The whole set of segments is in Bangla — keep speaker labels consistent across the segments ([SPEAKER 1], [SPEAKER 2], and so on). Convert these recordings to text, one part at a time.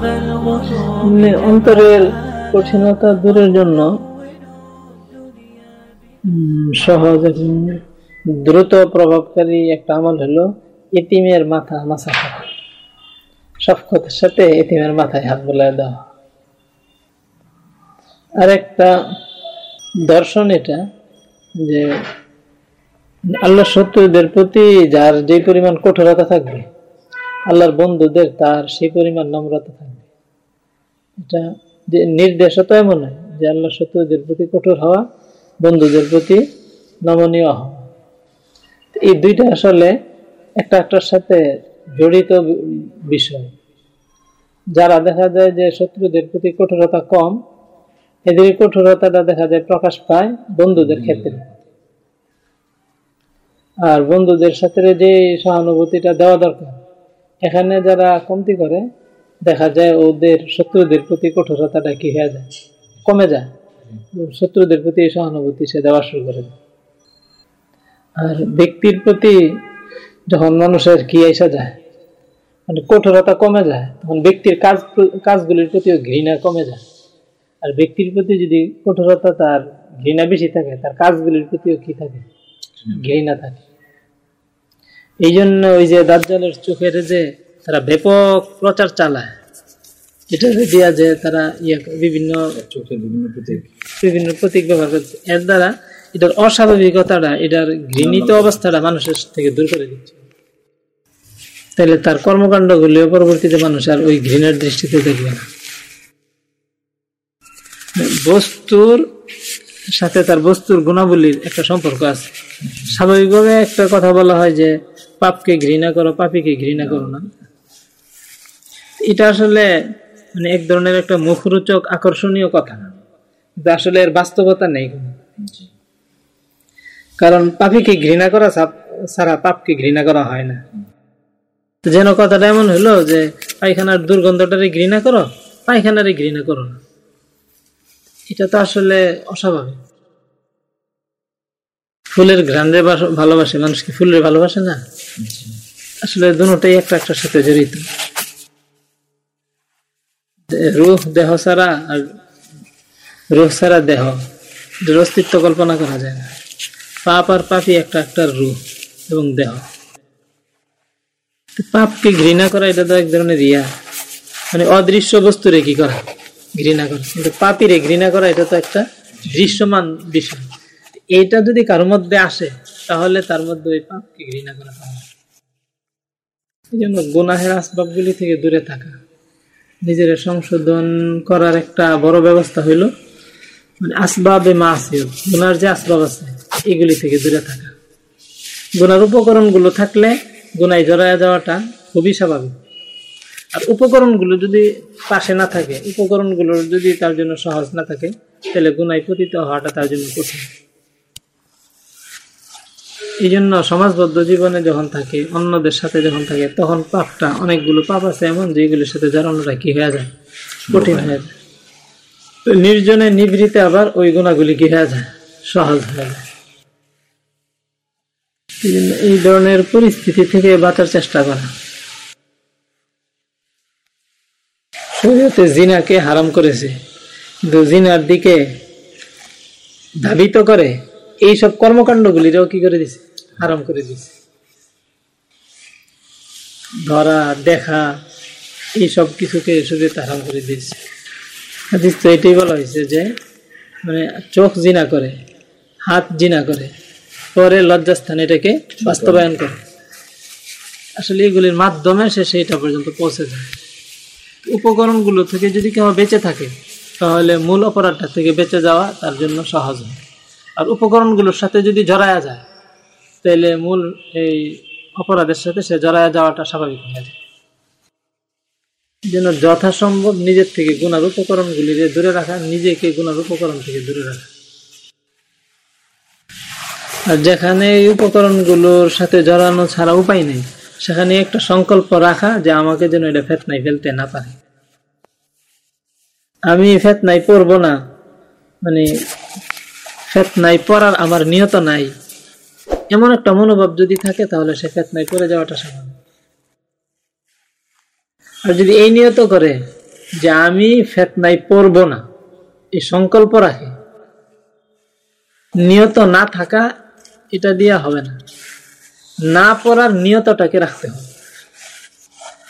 [SPEAKER 1] মানে অন্তরের কঠিনতা দূরের জন্য সহজ দ্রুত প্রভাবকারী একটা আমল হলো এতিমের মাথা মাথা থাকা সফকতের সাথে এতিমের মাথায় হাত বোলায় দেওয়া। আর একটা দর্শন এটা, যে আল্লাহ শত্রুদের প্রতি যার যে পরিমাণ কঠোরতা থাকবে, আল্লাহর বন্ধুদের তার সেই পরিমাণ নম্রতা থাকবে। এটা যে নির্দেশ তো এমন যে আল্লাহ শত্রুদের প্রতি কঠোর হওয়া বন্ধুদের প্রতি নমনীয় হওয়া। এই দুইটা আসলে একটা একটার সাথে জড়িত বিষয়। যারা দেখা যায় যে শত্রুদের প্রতি কঠোরতা কম এদের কঠোরতাটা দেখা যায় প্রকাশ পায় বন্ধুদের ক্ষেত্রে। আর বন্ধুদের সাথে যে সহানুভূতিটা দেওয়া দরকার এখানে যারা কমতি করে দেখা যায় ওদের শত্রুদের প্রতি কঠোরতাটা কি হয়ে যায় কমে যায়। শত্রুদের প্রতি সহানুভূতি সে দেওয়া শুরু করে আর ব্যক্তির প্রতি যখন মানুষের কি এসে যায় মানে কঠোরতা কমে যায় তখন ব্যক্তির কাজ কাজগুলির প্রতিও ঘৃণা কমে যায়। আর ব্যক্তির প্রতি যদি কঠোরতা তার ঘৃণা বেশি থাকে তার কাজগুলির প্রতিও কি থাকে? ঘৃণা থাকে। এই জন্য ওই যে দাজ্জালের চোখের যে তারা ব্যাপক প্রচার চালায়। এটা দিয়া যে তারা ইয়ে বিভিন্ন বিভিন্ন প্রতীক। বিভিন্ন প্রতীক ব্যবহার করছে। এর দ্বারা এটার অস্বাভাবিকতাটা এটার ঘৃণিত অবস্থাটা মানুষের থেকে দূর করে দিচ্ছে। তাহলে তার কর্মকাণ্ড গুলিও পরবর্তীতে মানুষ আর ওই ঘৃণার দৃষ্টিতে দেখবে না। বস্তুর সাথে তার বস্তুর গুণাবলীর একটা সম্পর্ক আছে। স্বাভাবিকভাবে একটা কথা বলা হয় যে পাপকে ঘৃণা করো পাপিকে ঘৃণা করো না। এটা আসলে মানে এক ধরনের একটা মুখরোচক আকর্ষণীয় কথা। আসলে এর বাস্তবতা নেই। কারণ পাপিকে ঘৃণা করা ছাড়া পাপকে ঘৃণা করা হয় না। যেন কথাটা এমন হলো যে পায়খানার দুর্গন্ধটারে ঘৃণা করো পায়খানারে ঘৃণা করো না। এটা তো আসলে অস্বাভাবিক। ফুলের ঘ্রাণে ভালোবাসে মানুষ কি ফুলের ভালোবাসে না? আসলে দুটাই একটা একটার সাথে জড়িত। রুহ দেহ ছাড়া আর রুহ ছাড়া দেহ। অস্তিত্ব কল্পনা করা যায় না। পাপ আর পাপি একটা একটা রুহ এবং দেহ। পাপকে ঘৃণা করা, এটা তো এক ধরনের ইয়া। মানে অদৃশ্য বস্তুরে কি করা? ঘৃণা করা। কিন্তু পাপিরে ঘৃণা করা, এটা তো একটা দৃশ্যমান বিষয়। এটা যদি কারোর মধ্যে আসে, তাহলে তার মধ্যে ওই পাপকে ঘৃণা করা এই জন্য গুনাহের আসবাবগুলি থেকে দূরে থাকা। নিজের সংশোধন করার একটা বড় ব্যবস্থা হইল। মানে আসবাবে মা আসিও গুনার যে আসবাব আছে, এগুলি থেকে দূরে থাকা। গুনার উপকরণগুলো থাকলে গুনায় জড়ায় যাওয়াটা খুবই স্বাভাবিক। আর উপকরণগুলো যদি পাশে না থাকে, উপকরণগুলো যদি তার জন্য সহজ না থাকে, তাহলে গুনায় পতিত হওয়াটা তার জন্য কঠিন। এই জন্য সমাজবদ্ধ জীবনে যখন থাকে, অন্যদের সাথে যখন থাকে, তখন পাপটা, অনেকগুলো পাপ আছে এমন যেগুলোর সাথে জড়ানোটা কি হয়ে যায়? কঠিন হয়ে যায়। নির্জনে নিভৃতে আবার ওই গুণাগুলি কি হয়ে যায়? সহজ হয়ে যায়। এই ধরনের পরিস্থিতি থেকে বাঁচার চেষ্টা করা। শরীয়তে জিনাকে হারাম করেছে। কিন্তু জিনার দিকে ধাবিত করে, এইসব কর্মকাণ্ডগুলিরও কি করে দিছে? হারাম করে দিছে। ধরা, দেখা, এইসব কিছুকে শরীয়তে হারাম করে দিয়েছে। তো এটাই বলা হয়েছে যে মানে চোখ জিনা করে, হাত জিনা করে, পরে লজ্জাস্থান এটাকে বাস্তবায়ন করে। আসলে এগুলির মাধ্যমে সে সেইটা পর্যন্ত পৌঁছে যায়। উপকরণগুলো থেকে যদি কেউ বেঁচে থাকে, তাহলে মূল অপরাধটা থেকে বেঁচে যাওয়া তার জন্য সহজ হয়। আর উপকরণগুলোর সাথে যদি জড়ায়া যায় তাহলে মূল এই অপরাধের সাথে সে জড়ায় যাওয়াটা স্বাভাবিক হয়ে যায়। যেন যথাসম্ভব নিজের থেকে গুণার উপকরণগুলি দূরে রাখা, নিজেকে গুণার উপকরণ থেকে দূরে রাখা। আর যেখানে এই উপকরণগুলোর সাথে জড়ানো ছাড়া উপায় নেই, সেখানে একটা সংকল্প রাখা যে আমাকে যেন এটা ফেতনায় ফেলতে না পারে। আমি ফেতনায় পড়ব না মানে ফেতনায় পড়ার আমার নিয়ত নাই। এমন একটা মনোভাব যদি থাকে তাহলে সে ফেতনায় পড়ে যাওয়াটা স্বাভাবিক। আর যদি এই নিয়ত করে যে আমি ফেতনাই পড়ব না এই সংকল্প রাখে নিয়ত না থাকা এটা দিয়া হবে না। না পড়ার নিয়তটাকে রাখতে হবে।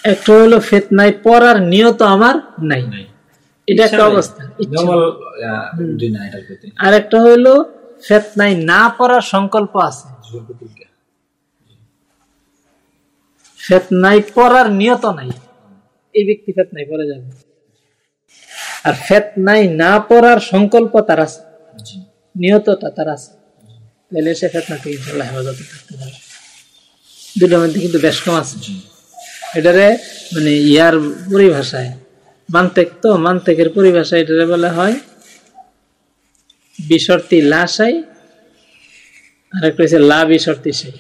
[SPEAKER 1] একটা হলো ফেতনাই পড়ার নিয়ত আমার নাই। এটা একটা অবস্থা আর একটা হইল ফেতনাই না পড়ার সংকল্প আছে। ফেতনাই নিয়ত নাই এই ব্যক্তি ফেতনাই পড়ে যাবে। আর ফেতনাই না সংকল্প তার আছে। নিয়তটা তার আছে। তাহলে সে ইনশাল্লাহ হেফাজতে থাকতে পারে। দুটোর মধ্যে কিন্তু বেশ কম আছে। এটারে মানে ইয়ার পরিভাষায়, মান্তেক তো, মান্তেকের পরিভাষায় এটারে বলা হয়, বিশর্তি লাশাই আর একটা হচ্ছে লা বিশর্তি সেই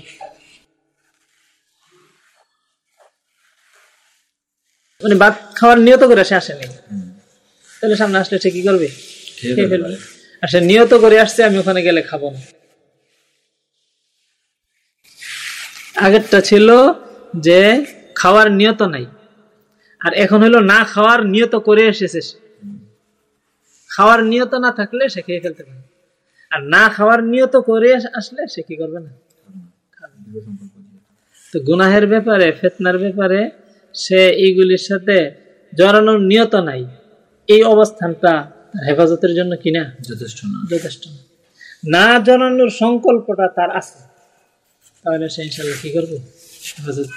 [SPEAKER 1] মানে ভাত খাওয়ার নিয়ত করে সে আসেনি। তাহলে সামনে আসলে সে কি করবে? খেয়ে ফেলবে। আর সে নিয়ত করে আসছে আমি ওখানে গেলে খাব না। আগেরটা ছিল যে খাওয়ার নিয়ত নাই। আর এখন হলো না খাওয়ার নিয়ত করে এসেছে খাওয়ার নিয়ত না থাকলে সে খেয়ে ফেলতে পারে আর না খাওয়ার নিয়ত করে আসলে সে কি করবে না? তো গুনাহের ব্যাপারে ফেতনার ব্যাপারে সে এইগুলির সাথে জড়ানোর নিয়ত নাই। এই অবস্থানটা হেফাজতের জন্য কিনা
[SPEAKER 2] যথেষ্ট না।
[SPEAKER 1] যথেষ্ট না। জড়ানোর সংকল্পটা তার আছে। তাহলে সে ইনশাল্লাহ কি করবে? হেফাজত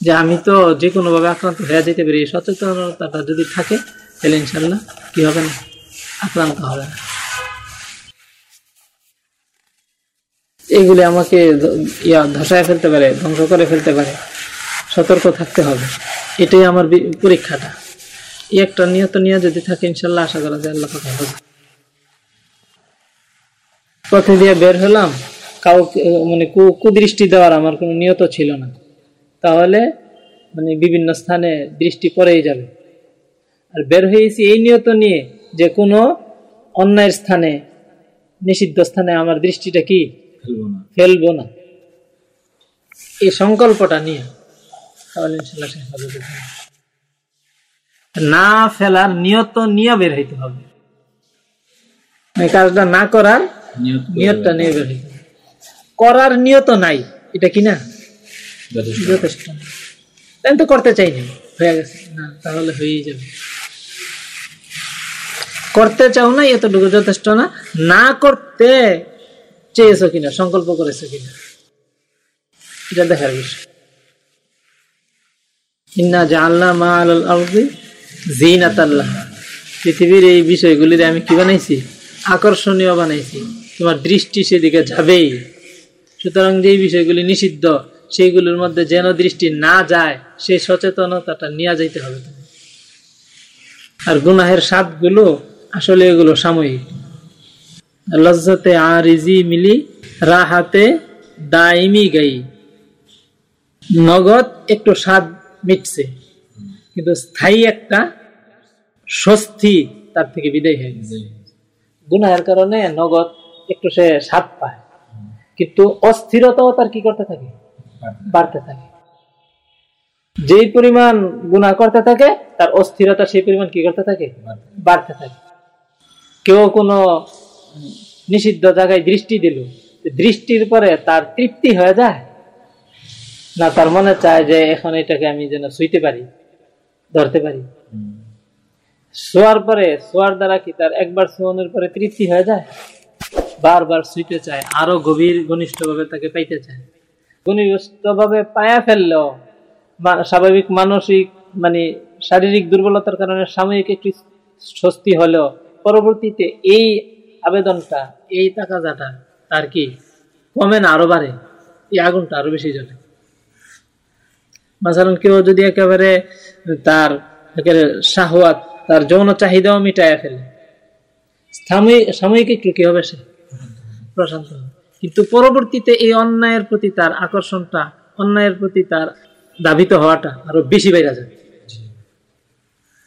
[SPEAKER 1] যে আমি তো যে কোনো ভাবে আক্রান্ত হয়ে যেতে পারি সচেতনতাটা যদি থাকে তাহলে ইনশাল্লাহ কি হবে না? আক্রান্ত হবে না। এগুলি আমাকে ইয়া ধসায় ফেলতে পারে, ধ্বংস করে ফেলতে পারে। সতর্ক থাকতে হবে। এটাই আমার পরীক্ষাটা। এই একটা নিয়ত নিয়ে যদি থাকে, ইনশাল্লাহ আশা করা যায় আল্লাহ পথে দিয়ে বের হলাম, কাউকে মানে কুদৃষ্টি দেওয়ার আমার কোনো নিয়ত ছিল না। তাহলে মানে বিভিন্ন স্থানে দৃষ্টি পড়েই যাবে। আর বের হয়েছি এই নিয়ত নিয়ে যে কোনো অন্যায়ের স্থানে, নিষিদ্ধ স্থানে আমার দৃষ্টিটা কি? ফেলব না। এই সংকল্পটা নিয়ে তাহলে না ফেলার নিয়ত নিয়ে বের হইতে হবে। কাজটা না করার নিয়তটা নিয়ে বের হইতে করার নিয়ত নাই এটা কি না? যথেষ্ট। আমি তো করতে চাইনি। হয়ে গেছে। না তাহলে হয়েই যাবে। করতে চাও না এতটুকু যথেষ্ট না। না করতে চেয়েছো কিনা, সংকল্প করেছ কিনা? এটা দেখার বিষয়। ইন্না মা আল জিনাত পৃথিবীর এই বিষয়গুলির আমি কি বানাইছি? আকর্ষণীয় বানাইছি। তোমার দৃষ্টি সেদিকে যাবেই। সুতরাং যে বিষয়গুলি নিষিদ্ধ, সেইগুলোর মধ্যে যেন দৃষ্টি না যায়, সেই সচেতনতাটা নিয়ে যাইতে হবে আর গুনাহের স্বাদগুলো, আসলে এগুলো সাময়িক। লজ্জতে আরিজি মিলি রাহাতে দাইমি গাই। নগদ একটু স্বাদ মিটছে। কিন্তু স্থায়ী একটা স্বস্তি তার থেকে বিদায় হয়ে গেছে। গুনাহের কারণে নগদ একটু সে স্বাদ পায়। কিন্তু অস্থিরতাও তার কি করতে থাকে? বাড়তে থাকে। যেই পরিমাণ গুণা করতে থাকে, তার অস্থিরতা সেই পরিমাণ কি করতে থাকে? বাড়তে থাকে। কেউ কোনো নিষিদ্ধ জায়গায় দৃষ্টি দিল। দৃষ্টির পরে তার তৃপ্তি হয়ে যায়। না, তার মনে চায় যে এখন এটাকে আমি যেন শুইতে পারি, ধরতে পারি। শোয়ার পরে, শোয়ার দ্বারা কি তার একবার শোয়ানোর পরে তৃপ্তি হয়ে যায়? বারবার শুইতে চায়, আরও গভীর ঘনিষ্ঠ ভাবে তাকে পাইতে চায়। ঘনিষ্ঠ ভাবে পায়া ফেললেও স্বাভাবিক মানসিক মানে শারীরিক দুর্বলতার কারণে সাময়িক একটু স্বস্তি হলেও পরবর্তীতে এই আবেদনটা এই তাকাজাটা তার কি কমে না আরও বাড়ে? এই আগুনটা আরও বেশি জ্বলে। মাসালান কেউ যদি একেবারে তার শাহওয়াত তার যৌন চাহিদাও মিটাইয়া ফেলে সাময়িক সাময়িক একটু কি হবে সে? প্রশান্ত। কিন্তু পরবর্তীতে এই অন্যায়ের প্রতি তার আকর্ষণটা অন্যায়ের প্রতি তার দাবিত হওয়াটা আরও বেশি বেড়ে যাবে।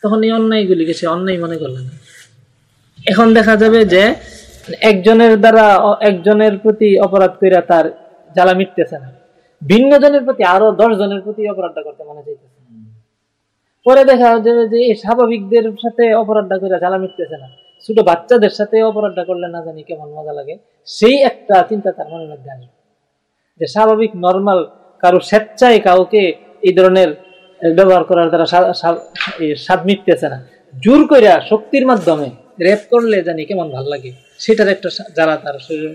[SPEAKER 1] তখন এই অন্যায়গুলিকে সে অন্যায় মনে করলেন না। এখন দেখা যাবে যে একজনের দ্বারা একজনের প্রতি অপরাধ কইরা তার জ্বালা মিটতেছে না। ভিন্ন জনের প্রতি আরও দশ জনের প্রতি অপরাধটা করতে মনে চাইতেছে পরে দেখা যাবে যে এই স্বাভাবিকদের সাথে অপরাধটা করে জ্বালা মিটতেছে না। ছোট বাচ্চাদের সাথে অপরাধটা করলে না জানি কেমন মজা লাগে। সেই একটা চিন্তা তার মনের মধ্যে আসবে। যে স্বাভাবিক, নর্মাল, কারও স্বেচ্ছায় কাউকে এই ধরনের ব্যবহার করার দ্বারা স্বাদ মিটতেছে না। জোর করিয়া শক্তির মাধ্যমে রেপ করলে জানি কেমন ভালো লাগে? সেটার একটা জ্বালা তার শরীর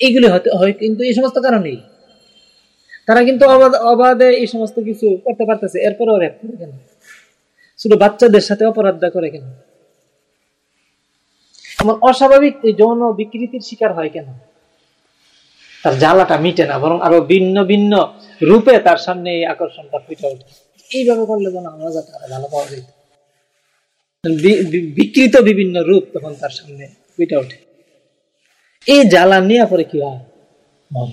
[SPEAKER 1] এইগুলি হয়তো হয় কিন্তু এই সমস্ত কারণেই। তারা কিন্তু অবাধে এই সমস্ত কিছু করতে পারতেছে, এরপরেও রেপ করে কেন? শুধু বাচ্চাদের সাথে অপরাধটা করে কেন? এমন অস্বাভাবিক যৌন বিকৃতির শিকার হয় কেন? তার জ্বালাটা মিটে না, বরং আরও ভিন্ন ভিন্ন রূপে তার সামনে এই আকর্ষণটা ফুটে ওঠে। এইভাবে করলে যেন মজাটা আরও ভালো পাওয়া যেত বিকৃত বিভিন্ন রূপ তখন তার সামনে ফুটে ওঠে। এই জ্বালা নিয়ে পরে কি হয়? মন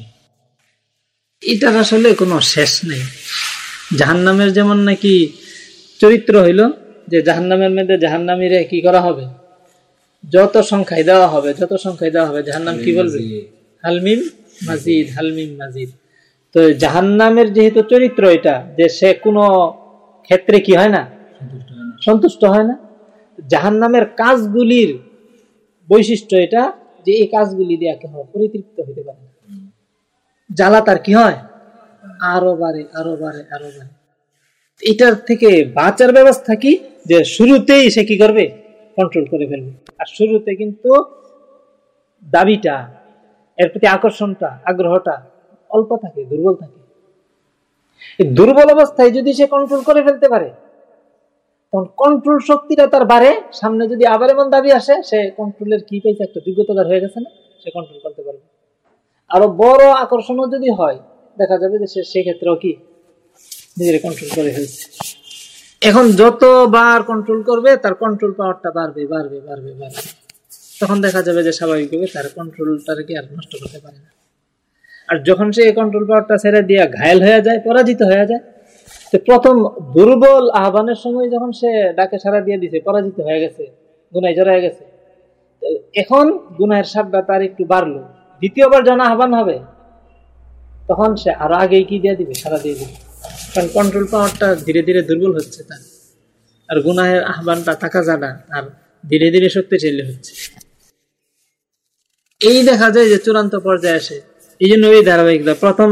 [SPEAKER 1] এটার আসলে কোনো শেষ নেই। জাহান নামের যেমন নাকি চরিত্র হইল যে জাহান নামের মধ্যে জাহান নামিরে কি করা হবে? যত সংখ্যায় দেওয়া হবে যত সংখ্যায় দেওয়া হবে জাহান নাম কি বলবে? হালমিম মাজিদ হালমিম মাজিদ। তো জাহান নামের যেহেতু চরিত্র এটা যে সে কোনো ক্ষেত্রে কি হয় না। সন্তুষ্ট হয় না। জাহান নামের কাজগুলির বৈশিষ্ট্য এটা যে এই কাজগুলি দিয়ে কেহ পরিতৃপ্ত হইতে পারে জ্বালা তার কি হয়? আরও বাড়ে আরও বাড়ে আরও বাড়ে। এটার থেকে বাঁচার ব্যবস্থা কি? যে শুরুতেই সে কি করবে? কন্ট্রোল করে ফেলবে। আর শুরুতে কিন্তু দাবিটা, এর প্রতি আকর্ষণটা, আগ্রহটা অল্প থাকে, দুর্বল থাকে। দুর্বল অবস্থায় যদি সে কন্ট্রোল করে ফেলতে পারে কন্ট্রোল শক্তিটা তার বাড়ে। সামনে যদি আবার এমন দাবি আসে, সে কন্ট্রোলের কি পেয়েছে একটা যোগ্যতা হয়ে গেছে না? সে কন্ট্রোল করতে পারবে। আরও বড় আকর্ষণও যদি হয়, দেখা যাবে যে সে সেক্ষেত্রেও কি নিজের কন্ট্রোল করে ফেলছে। এখন যতবার কন্ট্রোল করবে, তার কন্ট্রোল পাওয়ারটা বাড়বে বাড়বে বাড়বে বাড়বে। তখন দেখা যাবে যে স্বাভাবিকভাবে তার কন্ট্রোলটাকে আর নষ্ট করতে পারে না। আর যখন সে কন্ট্রোল পাওয়ারটা ছেড়ে দিয়ে ঘায়ল হয়ে যায়, পরাজিত হয়ে যায় প্রথম দুর্বল আহ্বানের সময় যখন সে ডাকে সারা দিয়ে দিছে, পরাজিত হয়ে গেছে, গুনায় জড়ায় গেছে এখন গুনায়ের সারটা তার একটু বাড়লো। দ্বিতীয়বার যখন আহ্বান হবে, তখন সে আরও আগেই কি দিয়ে দিবে? সারা দিয়ে দিবে। কারণ কন্ট্রোল পাওয়ারটা ধীরে ধীরে দুর্বল হচ্ছে তার। আর গুনাহের আহ্বানটা থাকা জানা আর ধীরে ধীরে শক্তিশালী হচ্ছে। এই দেখা যায় যে চূড়ান্ত পর্যায়ে আসে এই জন্য ওই ধারাবাহিকতা প্রথম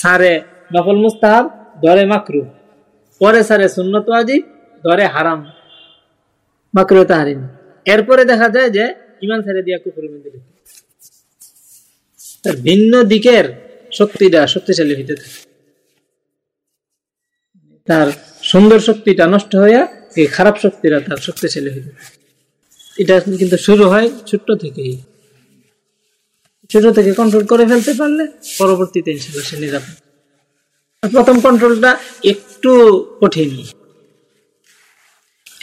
[SPEAKER 1] সারে নকল মুস্তাহাব ধরে মাকরু। পরে সারে সুন্নত আজিব ধরে হারাম। মাকরু তাহারিম এরপরে দেখা যায় যে ইমান ছেড়ে দিয়া কুকুর মধ্যে তার ভিন্ন দিকের শক্তিটা শক্তিশালী হইতে থাকে। তার সুন্দর শক্তিটা নষ্ট হইয়া এই খারাপ শক্তিটা তার শক্তিশালী হইতে এটা কিন্তু শুরু হয় ছোট্ট থেকেই। ছোট থেকে কন্ট্রোল করে ফেলতে পারলে পরবর্তীতে ইনশাল্লাহ সে নিরাপদ। প্রথম কন্ট্রোলটা একটু কঠিন।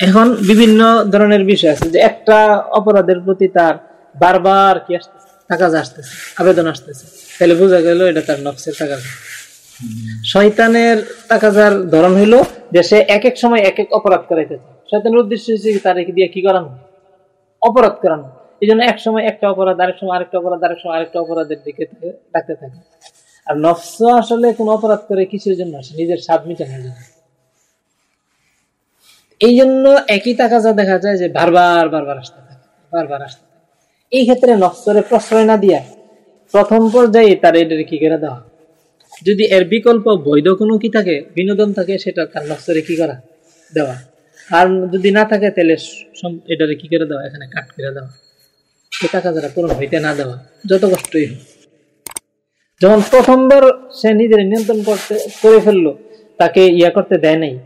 [SPEAKER 1] এখন বিভিন্ন ধরনের বিষয় আছে, যে একটা অপরাধের প্রতি তার বারবার কি আসতেছে, টাকা আসতেছে, আবেদন আসতেছে, তাহলে বোঝা গেল এটা তার নকশের টাকা শয়তানের টাকাজার ধরন হইল যে সে এক এক সময় এক এক অপরাধ করাইতেছে। শয়তানের উদ্দেশ্য হচ্ছে তার দিয়ে কি করানো? অপরাধ করানো। এই জন্য এক সময় একটা অপরাধ, আরেক সময় আরেকটা অপরাধ, আরেক সময় আরেকটা অপরাধের দিকে ডাকতে থাকে। আর নফস আসলে কোন অপরাধ করে কিসের জন্য? আসে নিজের স্বাদ মিটানোর জন্য। এই জন্য একই টাকা যা দেখা যায় যে বারবার বারবার আসতে থাকে, বারবার আসতে থাকে। এই ক্ষেত্রে নফসরে প্রশ্রয় না দিয়া প্রথম পর্যায়ে তার এটার কি করে দেওয়া? যদি এর বিকল্প বৈধ কোনো কি থাকে, বিনোদন থাকে, সেটা তার নফসরে কি করা? দেওয়া। আর যদি না থাকে, তাহলে এটারে কি করে দেওয়া? এখানে কাট করে দেওয়া। সে টাকা যারা পূরণ হইতে না দেওয়া, যত কষ্টই হোক। যখন প্রথমবার সে নিজের নিয়ন্ত্রণ করতে, করে ফেলল, তাকে ইয়া করতে দেয় নাই।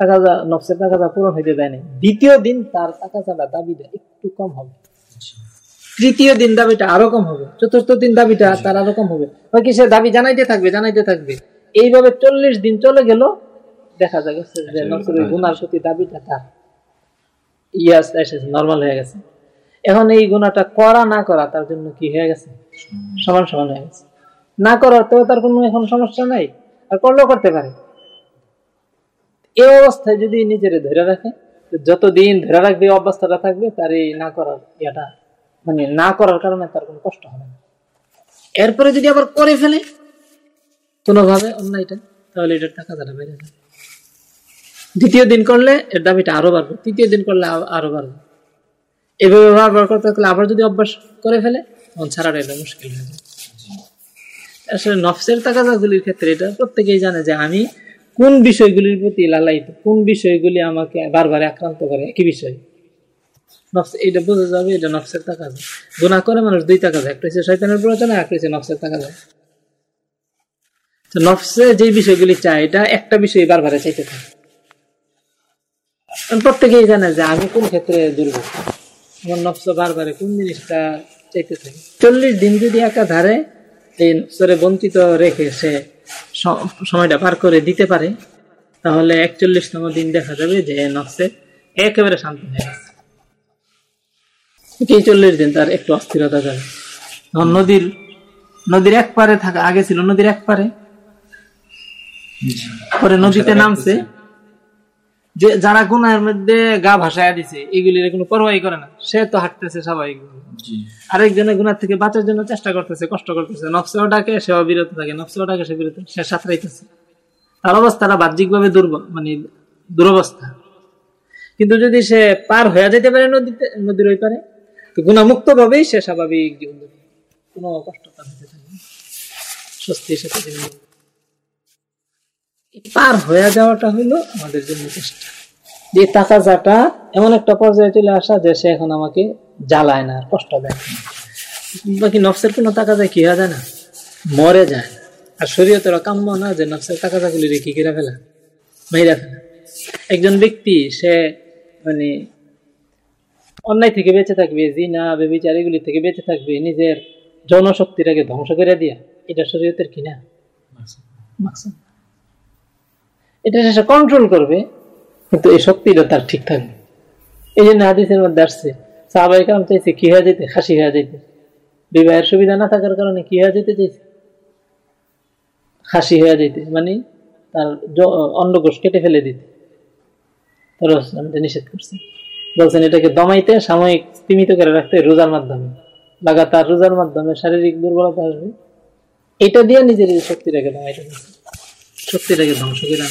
[SPEAKER 1] টাকা নফসের টাকা পূরণ হইতে দেয় নাই। দ্বিতীয় দিন তার টাকা দাবিটা একটু কম হবে। তৃতীয় দিন দাবিটা আরও কম হবে। চতুর্থ দিন দাবিটা তার আরও কম হবে। কি সে দাবি জানাইতে থাকবে জানাইতে থাকবে। এইভাবে চল্লিশ দিন চলে গেল। দেখা যাচ্ছে যে নসরের গুনার প্রতি দাবিটা তার। ইয়াস এসেছে নর্মাল হয়ে গেছে। এখন এই গুণাটা করা না করা তার জন্য কি হয়ে গেছে? সমান সমান হয়ে গেছে। না করার তো তার কোনো এখন সমস্যা নাই, আর করলেও করতে পারে। এই অবস্থায় যদি নিজের ধরে রাখে যতদিন ধরে রাখবে অবস্থাটা থাকবে, তার এই না করার ইয়েটা মানে না করার কারণে তার কোনো কষ্ট হবে না। এরপরে যদি আবার করে ফেলে, কোনোভাবে অন্যায়টা, তাহলে এটার টাকা তারা বেড়ে যাবে দ্বিতীয় দিন করলে এর দাবিটা আরও বাড়বে, তৃতীয় দিন করলে আরও বাড়বে। এভাবে ব্যবহার করতে থাকলে আবার যদি অভ্যাস করে ফেলে, তখন ছাড়াটা এটা মুশকিল হয়ে যায়। আসলে নফসের তাকাজাগুলির ক্ষেত্রে এটা প্রত্যেকেই জানে যে আমি কোন বিষয়গুলির প্রতি লালায়িত, কোন বিষয়গুলি আমাকে বারবার আক্রান্ত করে, একই বিষয়। নফস, এটা বোঝা যাবে এটা নফসের যায় গুণা করে মানুষ দুই টাকা একটা হচ্ছে শয়তানের প্রয়োজনে একটা হচ্ছে নফসের যায় তো নফসে যে বিষয়গুলি চায়, এটা একটা বিষয় বারবার চাইতে থাকে। প্রত্যেকেই জানে যে আমি কোন ক্ষেত্রে দুর্বল। আমার নফস বারবারে কোন জিনিসটা চাইতে থাকে? চল্লিশ দিন যদি একাধারে এই নফসরে বঞ্চিত রেখে সে সময়টা পার করে দিতে পারে, তাহলে একচল্লিশতম দিন দেখা যাবে যে নফসে একেবারে শান্ত হয়ে গেছে। এই চল্লিশ দিন তার একটু অস্থিরতা যাবে। নদীর নদীর এক পারে থাকা, আগে ছিল নদীর এক পারে পরে নদীতে নামছে। যে যারা গুনার মধ্যে গা ভাসায় দিছে এগুলির কোনো পরোয়াই করে না। সে তো হাঁটতেছে স্বাভাবিক আরেকজনের গুনার থেকে বাঁচার জন্য চেষ্টা করতেছে কষ্ট করতেছে। নফসেও ডাকে সেও বিরত থাকে। নফসেও ডাকে সে বিরত সে সাঁতরাইতেছে। তার অবস্থাটা বাহ্যিকভাবে দুর্বল মানে দুরবস্থা। কিন্তু যদি সে পার হয়ে যেতে পারে নদীতে নদীর ওই পারে তো গুণামুক্ত ভাবেই সে স্বাভাবিক জীবন কোনো কষ্ট তার হতে থাকে স্বস্তির সাথে জীবন পার হয়ে যাওয়াটা হলো আমাদের জন্য চেষ্টা যে টাকা যাটা, এমন একটা পর্যায়ে চলে আসা যে সে এখন আমাকে জ্বালায় না কষ্ট দেয় বাকি নফসের কোনো টাকা যায় কি যায় না? মরে যায়। না আর শরীয়তের কাম্য না যে নফসের টাকা যাগুলি রেখে কিরা ফেলা? মেয়েরা ফেলা। একজন ব্যক্তি, সে মানে অন্যায় থেকে বেঁচে থাকবে, জিনা বেবিচার এগুলি থেকে বেঁচে থাকবে, নিজের জনশক্তিটাকে ধ্বংস করে দিয়া, এটা শরীয়তের কিনা এটা সে কন্ট্রোল করবে, কিন্তু এই শক্তিটা তার ঠিক থাকবে। এই জন্য হাদিসের মধ্যে আসছে সাহাবাই কালাম চাইছে কি হয়ে যেতে? খাসি হয়ে যেতে। বিবাহের সুবিধা না থাকার কারণে কি হয়ে যেতে চাইছে? খাসি হয়ে যেতে মানে তার অন্নকোষ কেটে ফেলে দিতে। নিষেধ করছে। বলছেন, এটাকে দমাইতে সাময়িক সীমিত করে রাখতে রোজার মাধ্যমে। লাগাতার রোজার মাধ্যমে শারীরিক দুর্বলতা আসবে। এটা দিয়ে নিজের শক্তিটাকে দমাইতে শক্তিটাকে ধ্বংস করে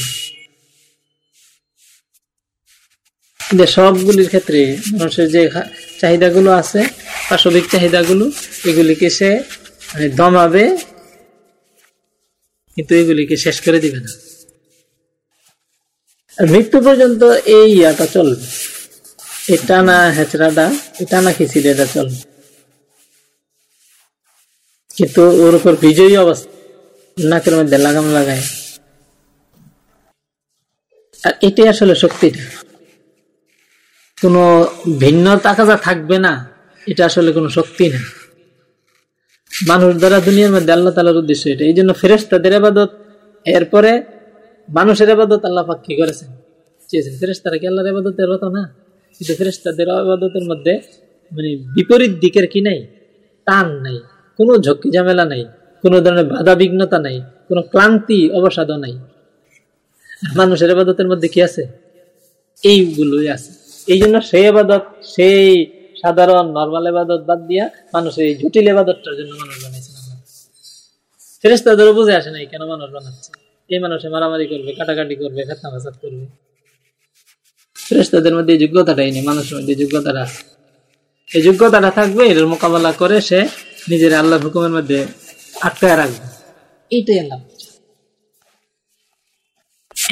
[SPEAKER 1] আনে সবগুলির ক্ষেত্রে মানুষের যে চাহিদাগুলো আছে, পাশবিক চাহিদাগুলো, এগুলিকে সে মানে দমাবে, কিন্তু এগুলিকে শেষ করে দিবে না। মৃত্যু পর্যন্ত এই ইয়াটা চলবে। এই টানা হেঁচড়াটা, এই টানা খিচিড়িটা চলবে। কিন্তু ওর উপর বিজয়ী অবস্থা, নাকের মধ্যে লাগাম লাগায়। আর এটাই আসলে শক্তিটা কোনো ভিন্ন তাকাজা থাকবে না, এটা আসলে কোনো শক্তি না। মানুষ দ্বারা দুনিয়ার মধ্যে আল্লাহ তালার উদ্দেশ্য এটা এই জন্য ফেরেস তাদের আবাদত, এরপরে মানুষের আবাদত আল্লাহ পাক কি করেছেন? চেয়েছেন। ফেরেস তারা কি আল্লাহর আবাদতের মতো না? কিন্তু ফেরেস তাদের আবাদতের মধ্যে মানে বিপরীত দিকের কি নাই? টান নাই। কোনো ঝক্কি ঝামেলা নাই। কোনো ধরনের বাধা বিঘ্নতা নাই। কোনো ক্লান্তি অবসাদও নাই। মানুষের আবাদতের মধ্যে কি আছে? এইগুলোই আছে। এই জন্য সেই আবাদত, সেই সাধারণ নর্মাল আবাদত বাদ দিয়া মানুষের এই জটিল আবাদতটার জন্য মানুষ বানাইছে ফেরেস্তাদেরও বুঝে আসে নাই কেন মানুষ বানাচ্ছে? এই মানুষে মারামারি করবে, কাটাকাটি করবে ফেতনা ফাসাদ করবে। ফেরেস্তাদের মধ্যে এই যোগ্যতাটাই নেই, মানুষের মধ্যে যোগ্যতাটা আছে। এই যোগ্যতাটা থাকবে, এর মোকাবেলা করে সে নিজের আল্লাহর হুকুমের মধ্যে আটকায় রাখবে। এইটাই আল্লাহ।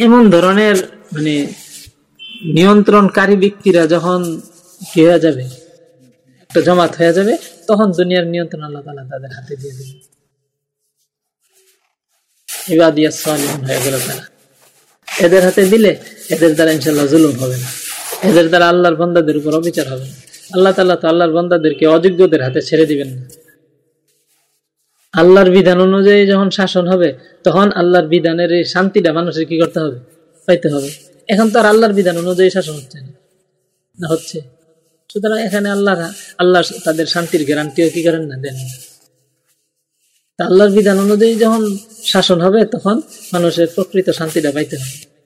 [SPEAKER 1] এমন ধরনের মানে নিয়ন্ত্রণকারী ব্যক্তিরা যখন হয়ে যাবে, একটা জমাত হয়ে যাবে, তখন দুনিয়ার নিয়ন্ত্রণ আল্লাহ তালা তাদের হাতে দিয়ে দেবে। এদের হাতে দিলে এদের দ্বারা ইনশাল্লাহ জুলুম হবে না। এদের দ্বারা আল্লাহর বন্দাদের উপর অবিচার হবে না। আল্লাহ তাল্লাহ তো আল্লাহর বন্দাদেরকে অযোগ্যদের হাতে ছেড়ে দিবেন না। আল্লাহর বিধান অনুযায়ী যখন শাসন হবে, তখন আল্লাহর বিধানের এই শান্তিটা মানুষের কি করতে হবে? পাইতে হবে। এখন তো আর আল্লাহর বিধান অনুযায়ী শাসন হচ্ছে না। হচ্ছে। সুতরাং এখানে আল্লাহ আল্লাহ তাদের শান্তির গ্যারান্টিও কি করেন না? দেন আল্লাহর বিধান অনুযায়ী যখন শাসন হবে, তখন মানুষের প্রকৃত শান্তিটা পাইতে হবে।